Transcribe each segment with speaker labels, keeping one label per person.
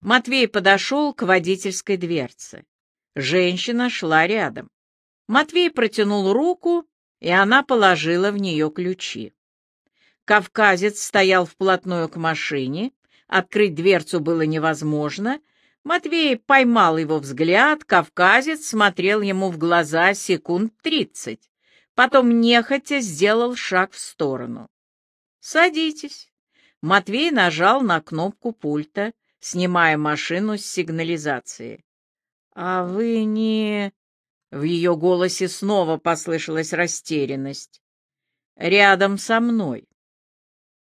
Speaker 1: Матвей подошел к водительской дверце. Женщина шла рядом. Матвей протянул руку, и она положила в нее ключи. Кавказец стоял вплотную к машине, открыть дверцу было невозможно. Матвей поймал его взгляд, кавказец смотрел ему в глаза секунд тридцать, потом нехотя сделал шаг в сторону. «Садитесь». Матвей нажал на кнопку пульта, снимая машину с сигнализации. «А вы не...» В ее голосе снова послышалась растерянность. «Рядом со мной».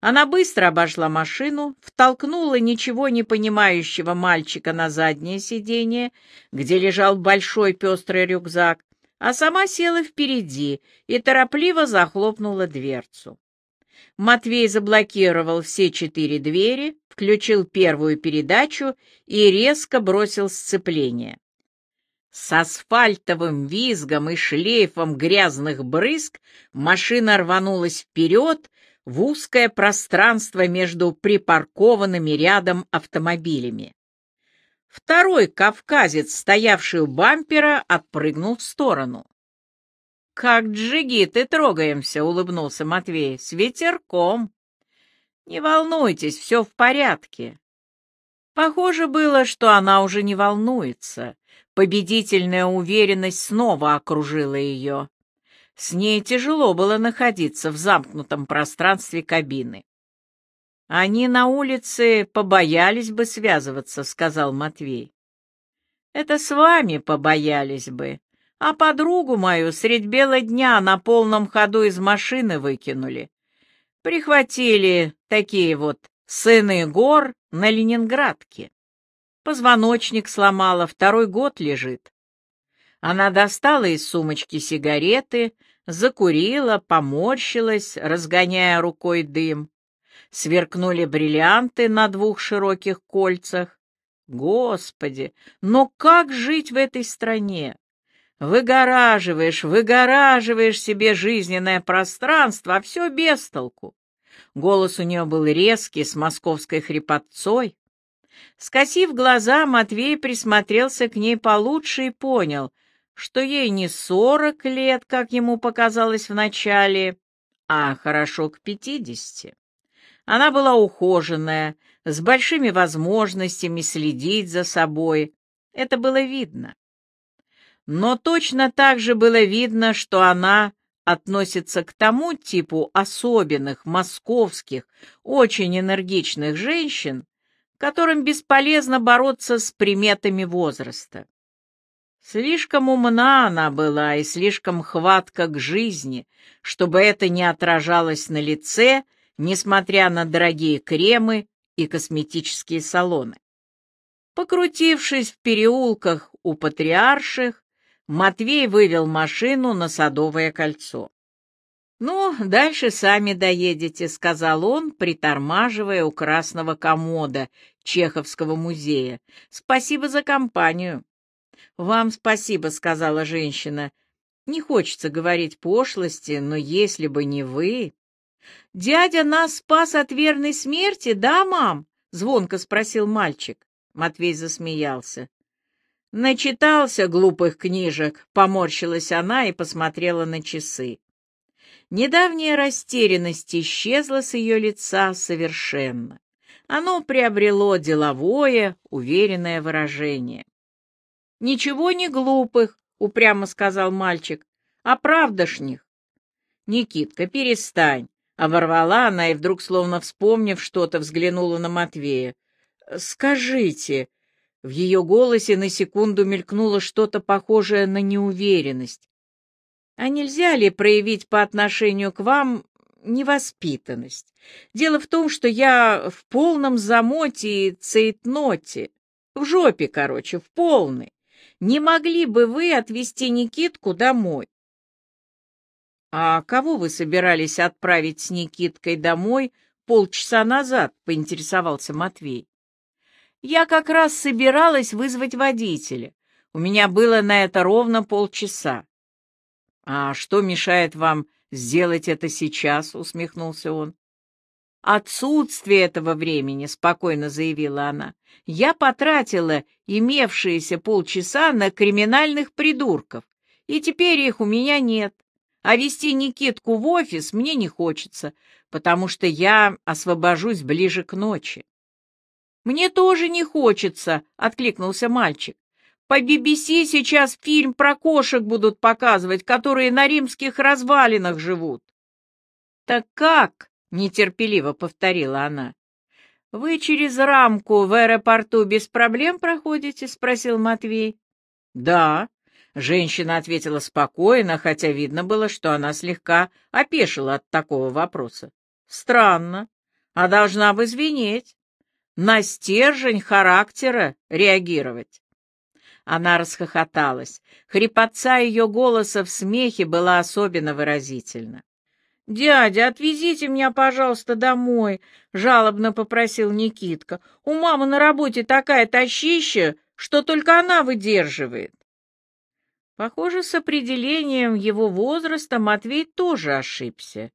Speaker 1: Она быстро обошла машину, втолкнула ничего не понимающего мальчика на заднее сиденье, где лежал большой пестрый рюкзак, а сама села впереди и торопливо захлопнула дверцу. Матвей заблокировал все четыре двери, включил первую передачу и резко бросил сцепление. С асфальтовым визгом и шлейфом грязных брызг машина рванулась вперед в узкое пространство между припаркованными рядом автомобилями. Второй кавказец, стоявший у бампера, отпрыгнул в сторону. «Как джигиты трогаемся», — улыбнулся Матвей, — «с ветерком». «Не волнуйтесь, все в порядке». Похоже было, что она уже не волнуется. Победительная уверенность снова окружила ее. С ней тяжело было находиться в замкнутом пространстве кабины. «Они на улице побоялись бы связываться», — сказал Матвей. «Это с вами побоялись бы, а подругу мою средь бела дня на полном ходу из машины выкинули. Прихватили такие вот сыны гор на Ленинградке. Позвоночник сломала, второй год лежит. Она достала из сумочки сигареты, закурила, поморщилась, разгоняя рукой дым. Сверкнули бриллианты на двух широких кольцах. Господи, но как жить в этой стране? Выгораживаешь, выгораживаешь себе жизненное пространство, а все без толку. Голос у нее был резкий, с московской хрипотцой. Скосив глаза, Матвей присмотрелся к ней получше и понял, что ей не сорок лет, как ему показалось вначале, а хорошо к пятидесяти. Она была ухоженная, с большими возможностями следить за собой. Это было видно. Но точно так же было видно, что она относится к тому типу особенных, московских, очень энергичных женщин, которым бесполезно бороться с приметами возраста. Слишком умна она была и слишком хватка к жизни, чтобы это не отражалось на лице, несмотря на дорогие кремы и косметические салоны. Покрутившись в переулках у патриарших, Матвей вывел машину на Садовое кольцо. «Ну, дальше сами доедете», — сказал он, притормаживая у красного комода Чеховского музея. «Спасибо за компанию». «Вам спасибо», — сказала женщина. «Не хочется говорить пошлости, но если бы не вы...» «Дядя нас спас от верной смерти, да, мам?» — звонко спросил мальчик. Матвей засмеялся. Начитался глупых книжек, поморщилась она и посмотрела на часы. Недавняя растерянность исчезла с ее лица совершенно. Оно приобрело деловое, уверенное выражение. «Ничего не глупых», — упрямо сказал мальчик, — «а правдошних». «Никитка, перестань», — оборвала она и вдруг, словно вспомнив что-то, взглянула на Матвея. «Скажите», в ее голосе на секунду мелькнуло что-то похожее на неуверенность. «А нельзя ли проявить по отношению к вам невоспитанность? Дело в том, что я в полном замоте и цейтноте, в жопе, короче, в полной. Не могли бы вы отвезти Никитку домой?» «А кого вы собирались отправить с Никиткой домой полчаса назад?» — поинтересовался Матвей. Я как раз собиралась вызвать водителя. У меня было на это ровно полчаса. — А что мешает вам сделать это сейчас? — усмехнулся он. — отсутствие этого времени, — спокойно заявила она. Я потратила имевшиеся полчаса на криминальных придурков, и теперь их у меня нет. А вести Никитку в офис мне не хочется, потому что я освобожусь ближе к ночи. «Мне тоже не хочется», — откликнулся мальчик. «По BBC сейчас фильм про кошек будут показывать, которые на римских развалинах живут». «Так как?» — нетерпеливо повторила она. «Вы через рамку в аэропорту без проблем проходите?» — спросил Матвей. «Да», — женщина ответила спокойно, хотя видно было, что она слегка опешила от такого вопроса. «Странно. А должна бы звенеть. На стержень характера реагировать». Она расхохоталась. Хрипотца ее голоса в смехе была особенно выразительна. «Дядя, отвезите меня, пожалуйста, домой», — жалобно попросил Никитка. «У мамы на работе такая тащища, что только она выдерживает». Похоже, с определением его возраста Матвей тоже ошибся.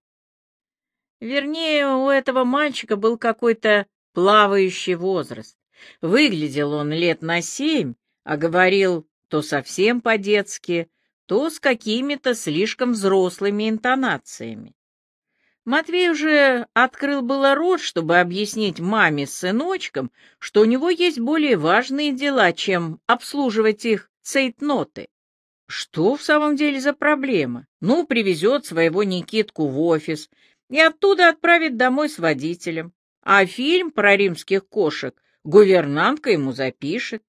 Speaker 1: Вернее, у этого мальчика был какой-то плавающий возраст. Выглядел он лет на семь, а говорил то совсем по-детски, то с какими-то слишком взрослыми интонациями. Матвей уже открыл было рот, чтобы объяснить маме с сыночком, что у него есть более важные дела, чем обслуживать их цейтноты. Что в самом деле за проблема? Ну, привезет своего Никитку в офис и оттуда отправит домой с водителем. А фильм про римских кошек гувернантка ему запишет.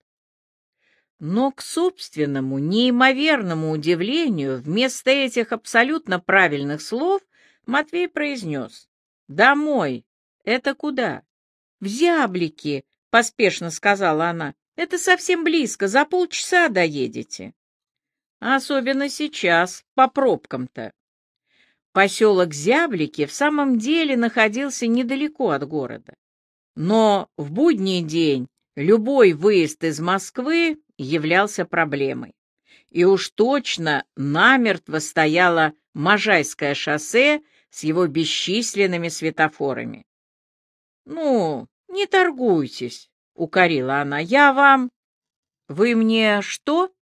Speaker 1: Но к собственному неимоверному удивлению, вместо этих абсолютно правильных слов Матвей произнес. «Домой. Это куда?» «В зяблики», — поспешно сказала она. «Это совсем близко, за полчаса доедете». «Особенно сейчас, по пробкам-то». Поселок Зяблики в самом деле находился недалеко от города. Но в будний день любой выезд из Москвы являлся проблемой. И уж точно намертво стояло Можайское шоссе с его бесчисленными светофорами. — Ну, не торгуйтесь, — укорила она. — Я вам... — Вы мне что?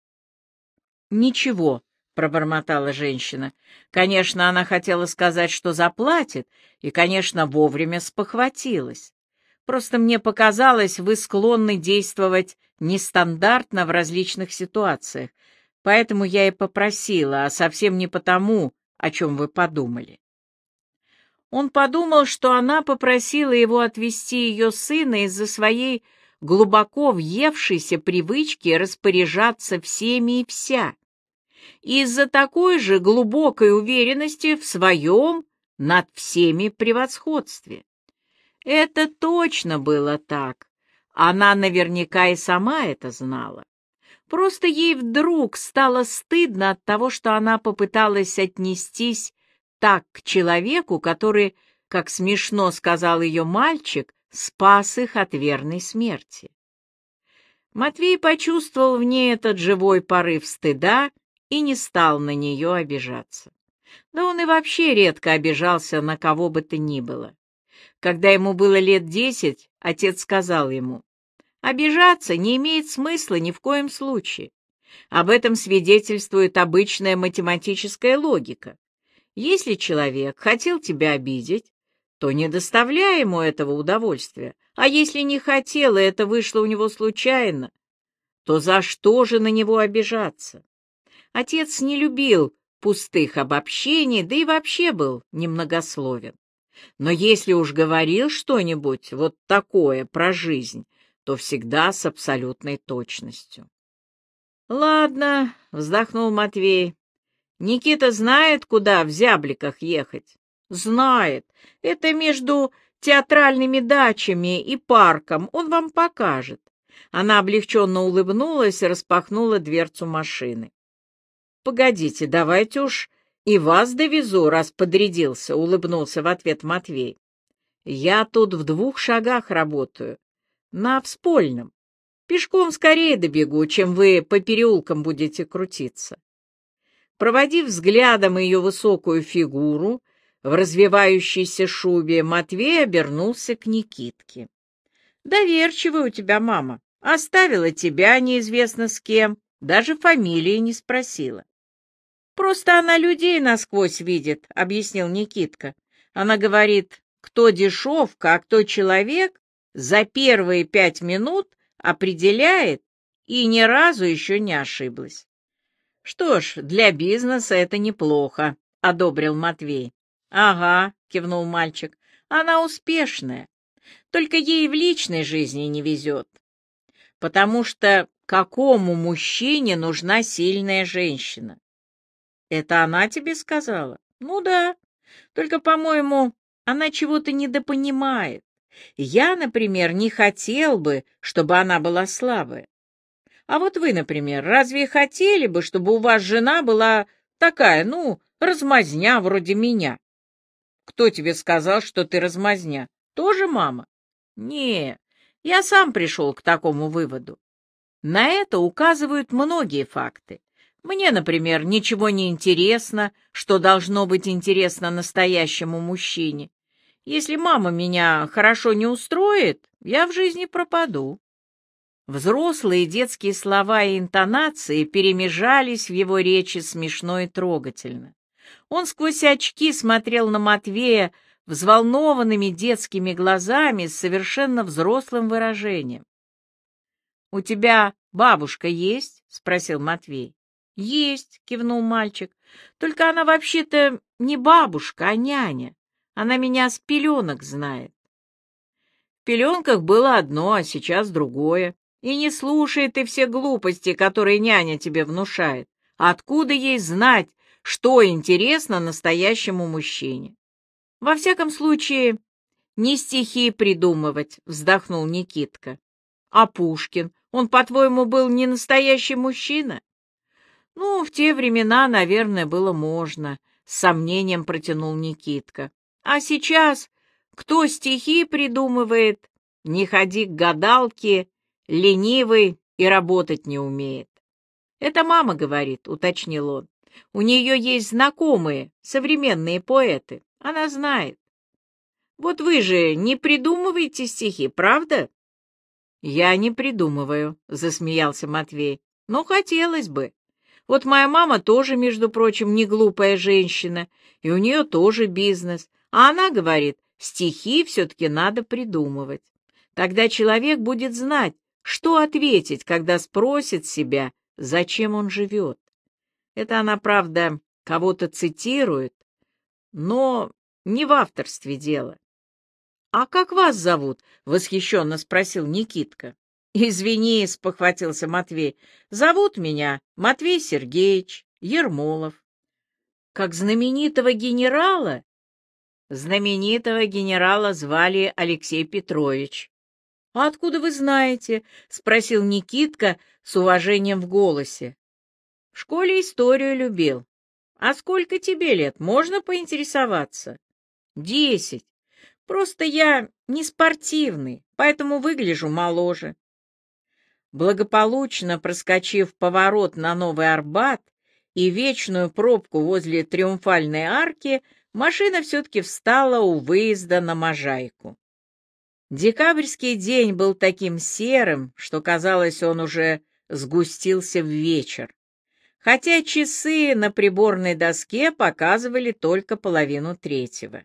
Speaker 1: — Ничего, — пробормотала женщина. Конечно, она хотела сказать, что заплатит, и, конечно, вовремя спохватилась. Просто мне показалось, вы склонны действовать нестандартно в различных ситуациях, поэтому я и попросила, а совсем не потому, о чем вы подумали. Он подумал, что она попросила его отвезти ее сына из-за своей глубоко въевшейся привычки распоряжаться всеми и вся, из-за такой же глубокой уверенности в своем над всеми превосходстве. Это точно было так. Она наверняка и сама это знала. Просто ей вдруг стало стыдно от того, что она попыталась отнестись так к человеку, который, как смешно сказал ее мальчик, спас их от верной смерти. Матвей почувствовал в ней этот живой порыв стыда и не стал на нее обижаться. Да он и вообще редко обижался на кого бы то ни было. Когда ему было лет десять, отец сказал ему, «Обижаться не имеет смысла ни в коем случае. Об этом свидетельствует обычная математическая логика. Если человек хотел тебя обидеть, то не доставляй ему этого удовольствия, а если не хотел, и это вышло у него случайно, то за что же на него обижаться? Отец не любил пустых обобщений, да и вообще был немногословен. Но если уж говорил что-нибудь вот такое про жизнь, то всегда с абсолютной точностью. «Ладно», — вздохнул Матвей, Никита знает, куда в зябликах ехать? Знает. Это между театральными дачами и парком. Он вам покажет. Она облегченно улыбнулась и распахнула дверцу машины. «Погодите, давайте уж и вас довезу, раз подрядился», — улыбнулся в ответ Матвей. «Я тут в двух шагах работаю, на Вспольном. Пешком скорее добегу, чем вы по переулкам будете крутиться». Проводив взглядом ее высокую фигуру, в развивающейся шубе, Матвей обернулся к Никитке. «Доверчивая у тебя мама. Оставила тебя неизвестно с кем, даже фамилии не спросила». «Просто она людей насквозь видит», — объяснил Никитка. «Она говорит, кто дешевка, а кто человек, за первые пять минут определяет и ни разу еще не ошиблась». «Что ж, для бизнеса это неплохо», — одобрил Матвей. «Ага», — кивнул мальчик, — «она успешная, только ей в личной жизни не везет. Потому что какому мужчине нужна сильная женщина? Это она тебе сказала? Ну да, только, по-моему, она чего-то недопонимает. Я, например, не хотел бы, чтобы она была слабая. А вот вы, например, разве хотели бы, чтобы у вас жена была такая, ну, размазня вроде меня? Кто тебе сказал, что ты размазня? Тоже мама? Не, я сам пришел к такому выводу. На это указывают многие факты. Мне, например, ничего не интересно, что должно быть интересно настоящему мужчине. Если мама меня хорошо не устроит, я в жизни пропаду. Взрослые детские слова и интонации перемежались в его речи смешно и трогательно. Он сквозь очки смотрел на Матвея взволнованными детскими глазами с совершенно взрослым выражением. «У тебя бабушка есть?» — спросил Матвей. «Есть», — кивнул мальчик. «Только она вообще-то не бабушка, а няня. Она меня с пеленок знает». В пеленках было одно, а сейчас другое. И не слушай ты все глупости, которые няня тебе внушает. Откуда ей знать, что интересно настоящему мужчине? Во всяком случае, не стихи придумывать, вздохнул Никитка. А Пушкин, он, по-твоему, был не настоящий мужчина? Ну, в те времена, наверное, было можно, с сомнением протянул Никитка. А сейчас кто стихи придумывает? Не ходи к гадалке, ленивый и работать не умеет. Это мама говорит, уточнил он. У нее есть знакомые, современные поэты. Она знает. Вот вы же не придумываете стихи, правда? Я не придумываю, засмеялся Матвей. Но хотелось бы. Вот моя мама тоже, между прочим, не глупая женщина, и у нее тоже бизнес. А она говорит, стихи все-таки надо придумывать. Тогда человек будет знать, что ответить, когда спросит себя, зачем он живет. Это она, правда, кого-то цитирует, но не в авторстве дело. — А как вас зовут? — восхищенно спросил Никитка. — Извини, — спохватился Матвей, — зовут меня Матвей Сергеевич Ермолов. — Как знаменитого генерала? Знаменитого генерала звали Алексей Петрович. — А откуда вы знаете? — спросил Никитка с уважением в голосе. — В школе историю любил. — А сколько тебе лет, можно поинтересоваться? — Десять. Просто я не спортивный, поэтому выгляжу моложе. Благополучно проскочив поворот на Новый Арбат и вечную пробку возле Триумфальной арки, машина все-таки встала у выезда на Можайку. Декабрьский день был таким серым, что, казалось, он уже сгустился в вечер, хотя часы на приборной доске показывали только половину третьего.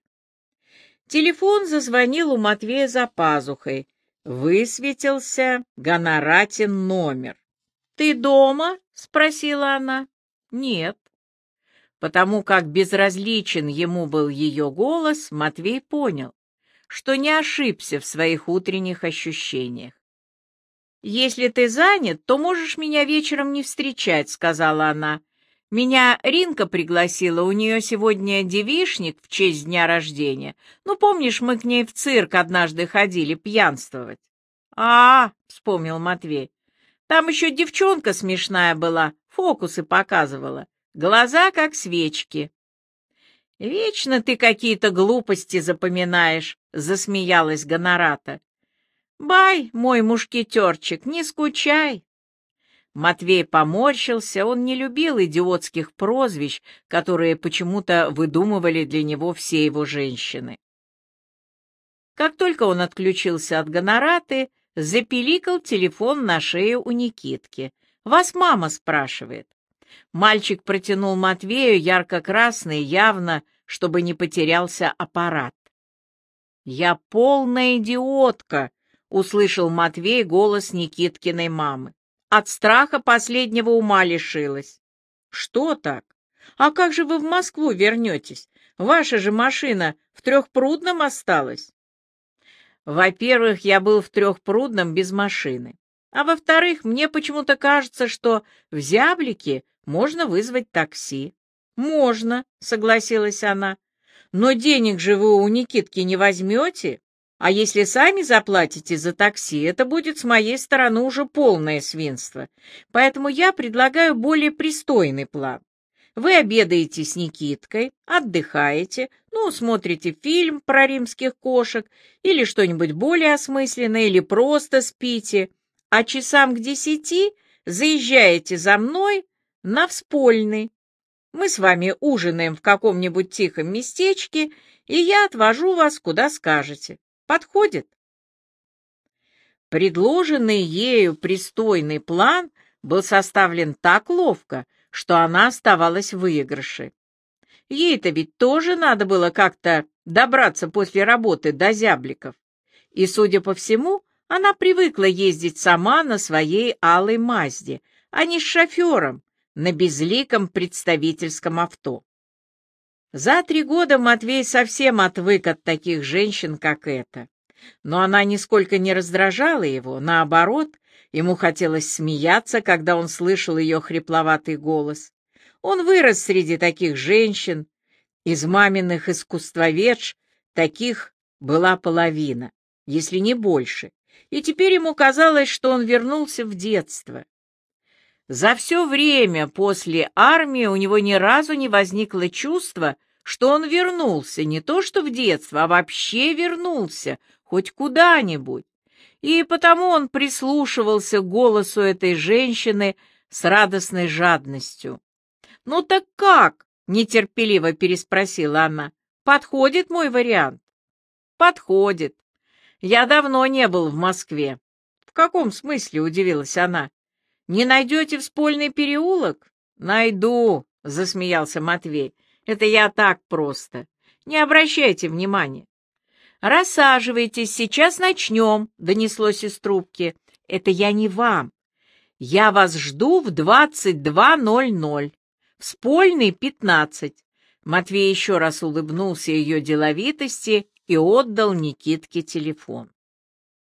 Speaker 1: Телефон зазвонил у Матвея за пазухой. Высветился гоноратин номер. «Ты дома?» — спросила она. «Нет». Потому как безразличен ему был ее голос, Матвей понял что не ошибся в своих утренних ощущениях. «Если ты занят, то можешь меня вечером не встречать», — сказала она. «Меня Ринка пригласила, у нее сегодня девишник в честь дня рождения. Ну, помнишь, мы к ней в цирк однажды ходили пьянствовать?» «А, — вспомнил Матвей, — там еще девчонка смешная была, фокусы показывала, глаза как свечки». «Вечно ты какие-то глупости запоминаешь», — засмеялась Гонората. «Бай, мой мушкетерчик, не скучай». Матвей поморщился, он не любил идиотских прозвищ, которые почему-то выдумывали для него все его женщины. Как только он отключился от гонораты, запеликал телефон на шее у Никитки. «Вас мама спрашивает». Мальчик протянул Матвею ярко-красный, явно, чтобы не потерялся аппарат. «Я полная идиотка!» — услышал Матвей голос Никиткиной мамы. От страха последнего ума лишилась. «Что так? А как же вы в Москву вернетесь? Ваша же машина в Трехпрудном осталась». Во-первых, я был в Трехпрудном без машины. А во-вторых, мне почему-то кажется, что в Зяблике можно вызвать такси. «Можно», — согласилась она. «Но денег же вы у Никитки не возьмете, а если сами заплатите за такси, это будет с моей стороны уже полное свинство. Поэтому я предлагаю более пристойный план. Вы обедаете с Никиткой, отдыхаете, ну, смотрите фильм про римских кошек или что-нибудь более осмысленное, или просто спите, а часам к десяти заезжаете за мной на Вспольный. Мы с вами ужинаем в каком-нибудь тихом местечке, и я отвожу вас, куда скажете. Подходит? Предложенный ею пристойный план был составлен так ловко, что она оставалась в выигрыше. Ей-то ведь тоже надо было как-то добраться после работы до зябликов. И, судя по всему, она привыкла ездить сама на своей алой Мазде, а не с шофером на безликом представительском авто. За три года Матвей совсем отвык от таких женщин, как эта. Но она нисколько не раздражала его, наоборот, ему хотелось смеяться, когда он слышал ее хрипловатый голос. Он вырос среди таких женщин, из маминых искусствоведж таких была половина, если не больше, и теперь ему казалось, что он вернулся в детство. За все время после армии у него ни разу не возникло чувства, что он вернулся, не то что в детство, а вообще вернулся, хоть куда-нибудь. И потому он прислушивался к голосу этой женщины с радостной жадностью. «Ну так как?» — нетерпеливо переспросила она. «Подходит мой вариант?» «Подходит. Я давно не был в Москве». «В каком смысле?» — удивилась она. «Не найдете вспольный переулок?» «Найду», — засмеялся Матвей. «Это я так просто. Не обращайте внимания». «Рассаживайтесь, сейчас начнем», — донеслось из трубки. «Это я не вам. Я вас жду в двадцать два ноль ноль. Вспольный пятнадцать». Матвей еще раз улыбнулся ее деловитости и отдал Никитке телефон.